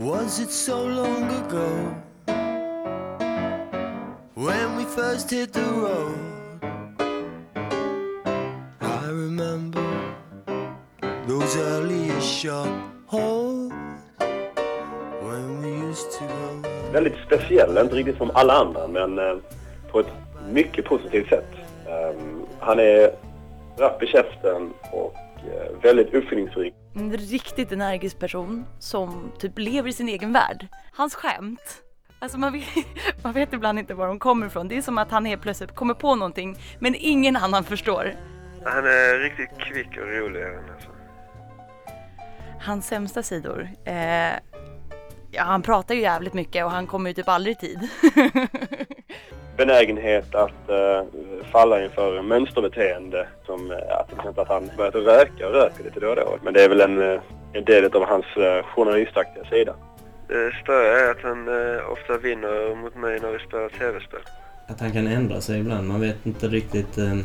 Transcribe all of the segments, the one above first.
Was it so long ago when we first hit the road? I remember those early shot holes when we used to go. Väldigt speciell, inte riktigt som alla andra men eh, på ett mycket positivt sätt. Um, han är rapp i käften och eh, väldigt uppfinningsrik. En riktigt energisk person som typ lever i sin egen värld. Hans skämt, alltså man vet, man vet ibland inte var de kommer ifrån. Det är som att han helt plötsligt kommer på någonting men ingen annan förstår. Han är riktigt kvick och rolig alltså. Hans sämsta sidor, eh, ja han pratar ju jävligt mycket och han kommer ju typ aldrig i tid. benägenhet att uh, falla inför mönsterbeteende som uh, till exempel att han börjat röka och röker lite då och då. Men det är väl en, uh, en del av hans uh, journalistaktiga sida. Det störiga är att han ofta vinner mot mig när vi spelar tv-spel. Att han kan ändra sig ibland. Man vet inte riktigt uh,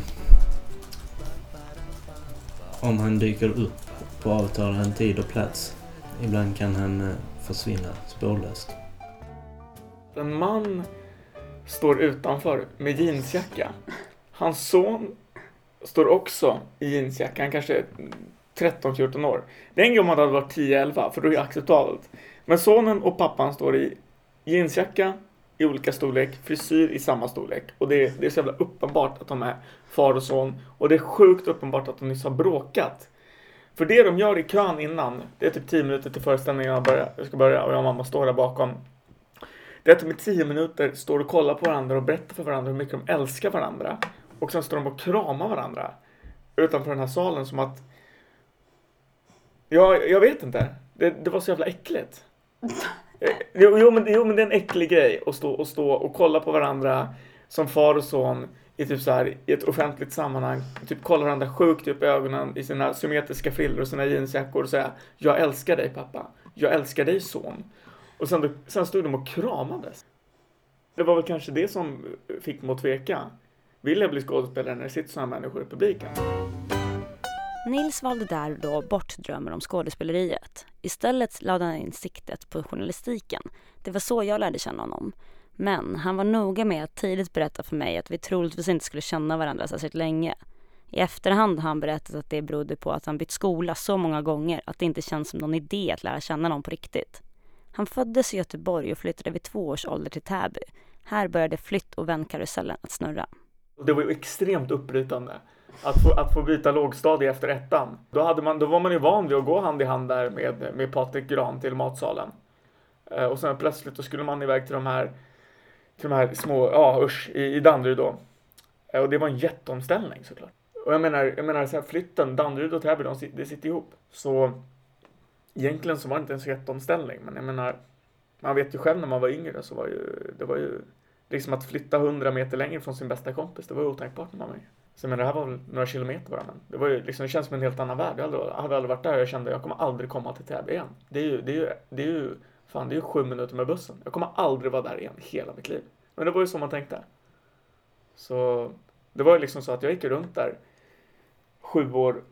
om han dyker upp på avtalad tid och plats. Ibland kan han försvinna spårlöst. En man står utanför med jeansjacka. Hans son står också i jeansjacka, han kanske är 13-14 år. Det är en gång man hade varit 10-11, för då är det acceptabelt. Men sonen och pappan står i jeansjacka i olika storlek, frisyr i samma storlek. Och det är, det är så jävla uppenbart att de är far och son. Och det är sjukt uppenbart att de nyss har bråkat. För det de gör i kön innan, det är typ 10 minuter till föreställningen jag ska börja och jag och mamma står där bakom det är att de i 10 minuter står och kollar på varandra och berättar för varandra hur mycket de älskar varandra. Och sen står de och kramar varandra utanför den här salen som att... Ja, jag vet inte. Det, det var så jävla äckligt. Jo, jo, men, jo, men det är en äcklig grej att stå och, stå och kolla på varandra som far och son i, typ så här, i ett offentligt sammanhang. Typ kolla varandra sjukt upp i ögonen i sina symmetriska frillor och sina jeansjackor och säga Jag älskar dig pappa. Jag älskar dig son. Och sen, sen stod de och kramades. Det var väl kanske det som fick mig att tveka. Vill jag bli skådespelare när det sitter sådana människor i publiken? Nils valde där då bort drömmen om skådespeleriet. Istället lade han in siktet på journalistiken. Det var så jag lärde känna honom. Men han var noga med att tidigt berätta för mig att vi troligtvis inte skulle känna varandra särskilt länge. I efterhand har han berättat att det berodde på att han bytt skola så många gånger att det inte känns som någon idé att lära känna någon på riktigt. Han föddes i Göteborg och flyttade vid två års ålder till Täby. Här började flytt och vänkarusellen att snurra. Det var ju extremt uppbrytande att få, att få byta lågstadie efter ettan. Då, hade man, då var man ju van vid att gå hand i hand där med, med Patrik Gran till matsalen. Eh, och sen plötsligt då skulle man iväg till de här, till de här små, ja usch, i, i Danderyd då. Eh, och det var en jätteomställning såklart. Och jag menar, jag menar så här, flytten, Danderyd och Täby, de, det sitter ihop. Så egentligen så var det inte en så jätteomställning, men jag menar, man vet ju själv när man var yngre så var ju, det var ju liksom att flytta hundra meter längre från sin bästa kompis, det var ju otänkbart när man var yngre. Så jag menar, det här var väl några kilometer bara, men det var ju liksom, det känns som en helt annan värld. Jag hade, hade aldrig varit där och jag kände, jag kommer aldrig komma till Täby igen. Det är ju, det är ju, det är ju, fan det är ju sju minuter med bussen. Jag kommer aldrig vara där igen hela mitt liv. Men det var ju så man tänkte. Så det var ju liksom så att jag gick runt där sju år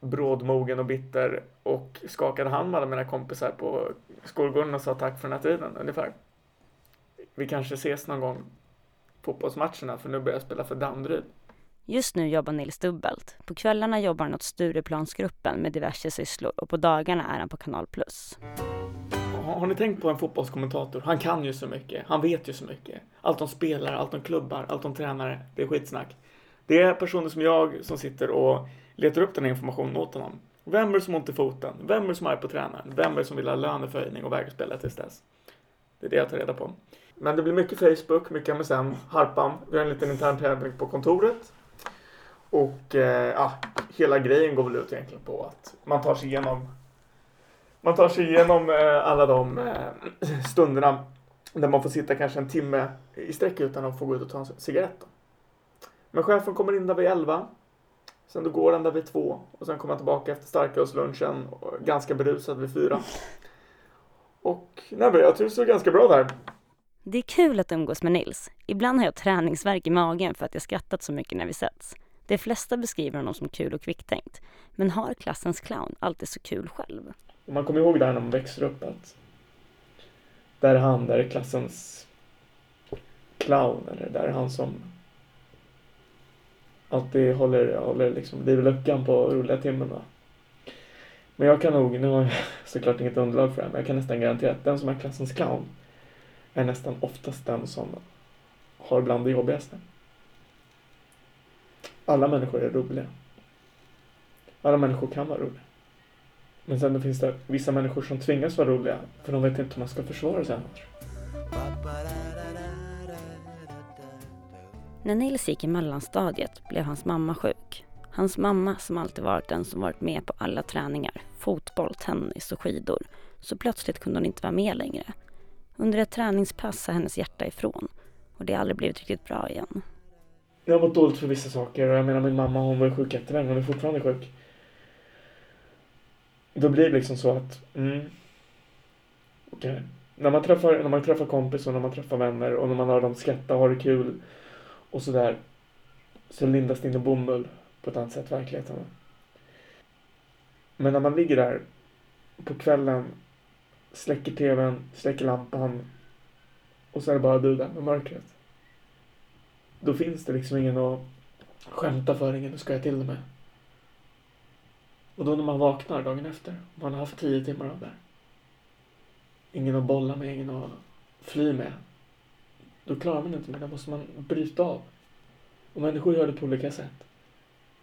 brådmogen och bitter och skakade hand med alla mina kompisar på skolgården och sa tack för den här tiden ungefär. Vi kanske ses någon gång fotbollsmatcherna för nu börjar jag spela för Danderyd. Just nu jobbar Nils dubbelt. På kvällarna jobbar han åt Stureplansgruppen med diverse sysslor och på dagarna är han på Kanal Plus. Har ni tänkt på en fotbollskommentator? Han kan ju så mycket. Han vet ju så mycket. Allt om spelare, allt om klubbar, allt om tränare. Det är skitsnack. Det är personer som jag som sitter och letar upp den här informationen åt honom. Vem är det som har ont i foten? Vem är det som är på tränaren? Vem är det som vill ha löneförhöjning och vägrar spela tills dess? Det är det jag tar reda på. Men det blir mycket Facebook, mycket MSN, Harpan. Vi har en liten intern tävling på kontoret. Och eh, ja, hela grejen går väl ut egentligen på att man tar sig igenom man tar sig igenom eh, alla de eh, stunderna där man får sitta kanske en timme i sträck utan att få gå ut och ta en cigarett. Men chefen kommer in där vid 11 Sen då går han där vid två och sen kommer han tillbaka efter starkölslunchen ganska berusad vid fyra. Och nej, men jag trivs ganska bra där. Det är kul att umgås med Nils. Ibland har jag träningsverk i magen för att jag skrattat så mycket när vi setts. De flesta beskriver honom som kul och kvicktänkt. Men har klassens clown alltid så kul själv? Man kommer ihåg det här när man växer upp att Där är han, där är klassens clown eller där är han som alltid håller, håller liksom liv i luckan på roliga timmen. Va? Men jag kan nog, nu har jag såklart inget underlag för det här, men jag kan nästan garantera att den som är klassens clown är nästan oftast den som har bland det jobbigaste. Alla människor är roliga. Alla människor kan vara roliga. Men sen finns det vissa människor som tvingas vara roliga för de vet inte hur man ska försvara sig annars. När Nils gick i mellanstadiet blev hans mamma sjuk. Hans mamma som alltid varit den som varit med på alla träningar, fotboll, tennis och skidor. Så plötsligt kunde hon inte vara med längre. Under ett träningspass sa hennes hjärta ifrån och det har aldrig blivit riktigt bra igen. Jag har mått dåligt för vissa saker och jag menar min mamma hon var ju sjuk den, hon är fortfarande sjuk. Då blir det liksom så att, mm, okej. Okay. När, man träffar, när man träffar kompis och när man träffar vänner och när man hör dem skratta och ha det kul och sådär. Så lindas det in i bomull på ett annat sätt verkligheten. Men när man ligger där på kvällen, släcker tvn, släcker lampan och så är det bara du där med mörkret. Då finns det liksom ingen att skämta för, ingen att skoja till det med. Och då när man vaknar dagen efter, man har haft tio timmar av det Ingen att bolla med, ingen att fly med. Då klarar man inte mer, då måste man bryta av. Och människor gör det på olika sätt.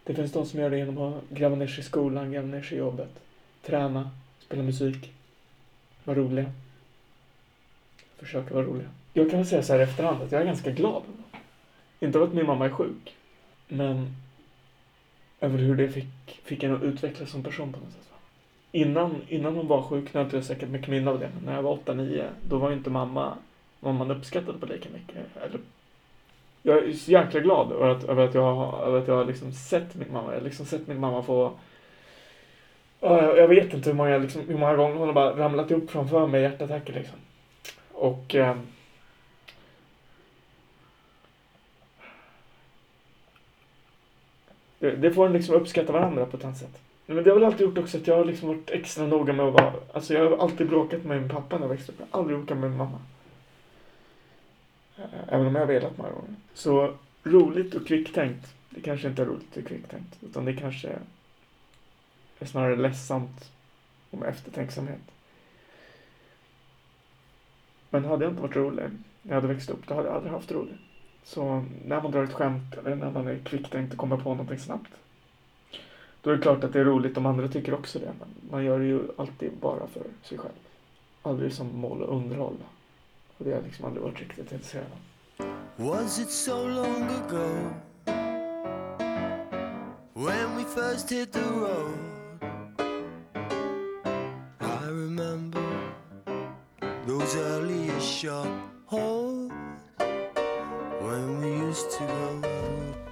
Det finns de som gör det genom att gräva ner sig i skolan, gräva ner sig i jobbet, träna, spela musik, vara roliga. Försöka vara roliga. Jag kan väl säga så här i efterhand att jag är ganska glad. Inte av att min mamma är sjuk, men över hur det fick, fick en att utvecklas som person på något sätt. Innan, innan hon var sjuk, nu har jag säkert mycket minne av det, men när jag var 8-9, då var ju inte mamma vad man uppskattade på lika mycket. Eller, jag är så jäkla glad över att, över att jag, över att jag har liksom sett min mamma. Jag har liksom sett min mamma få jag vet inte hur många, liksom, hur många gånger hon har bara ramlat upp framför mig i hjärtattacker liksom. Och eh, det, det, får en liksom uppskatta varandra på ett annat sätt. Men det har väl alltid gjort också att jag har liksom varit extra noga med att vara, alltså jag har alltid bråkat med min pappa när jag växte upp. Jag har aldrig bråkat med min mamma. Eh, även om jag har velat många gånger. Så roligt och kvicktänkt. Det kanske inte är roligt och kvicktänkt. Utan det kanske är är snarare ledsamt och med eftertänksamhet. Men hade jag inte varit rolig när jag hade växt upp, då hade jag aldrig haft roligt. Så när man drar ett skämt eller när man är kvicktänkt och kommer på någonting snabbt. Då är det klart att det är roligt om andra tycker också det. Men man gör det ju alltid bara för sig själv. Aldrig som mål och underhålla. Och det har jag liksom aldrig varit riktigt intresserad av. Was it so long ago When we first hit the road remember Those early short holes When we used to go